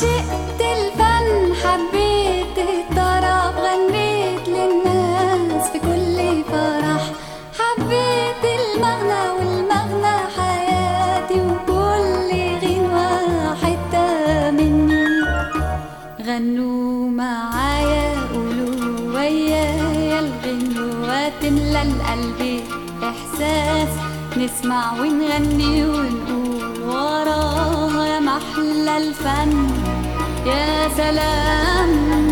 عشقت الفن حبيت الطرب غنيت للناس في كل فرح. حبيت المغنى والمغنى حياتي وكل غنوة حتة مني. غنوا معايا قولوا ويايا الغنوة تملى القلب إحساس. نسمع ونغني ونقول وراها يا محلى الفن. يا سلام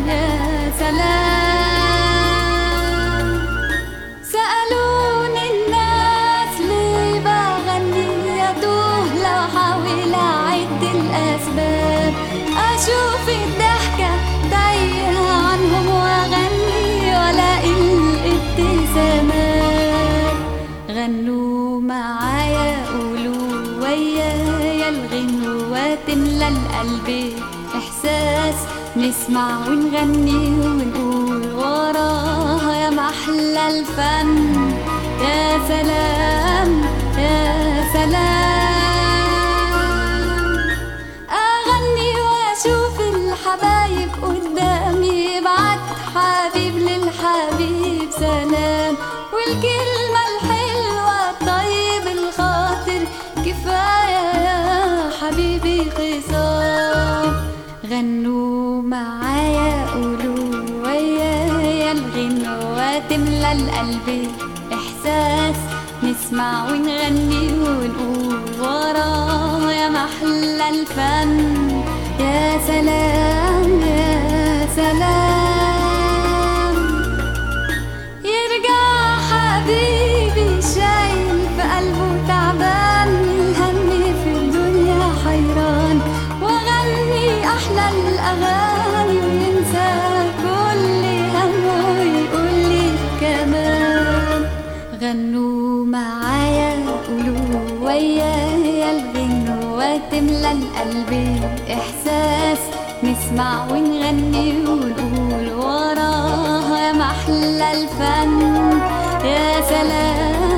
يا سلام. سألوني الناس ليه بغني أتوه لو حاول أعد الأسباب. أشوف الضحكة تايهة عنهم وأغني وألاقي الابتسامات. غنوا تملى القلب. إحساس نسمع ونغني ونقول وراها يا محلى الفن. يا سلام يا سلام. أغني وأشوف الحبايب قدامي. بعت حبيب للحبيب سلام. والكلمة تملى القلب إحساس نسمع ونغني ونقول وراها يا محلى الفن. يا سلام يا سلام. يرجع حبيبي شايل في قلبه تعبان الهم في الدنيا حيران. واغني أحلى الأغاني. غنوا معايا قولوا ويايا الغنوة تملى القلب. إحساس نسمع ونغني ونقول وراها يا محلى الفن. يا سلام.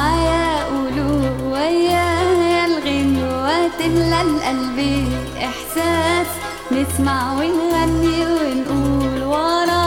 تملى القلب إحساس. نسمع ونغني ونقول وراها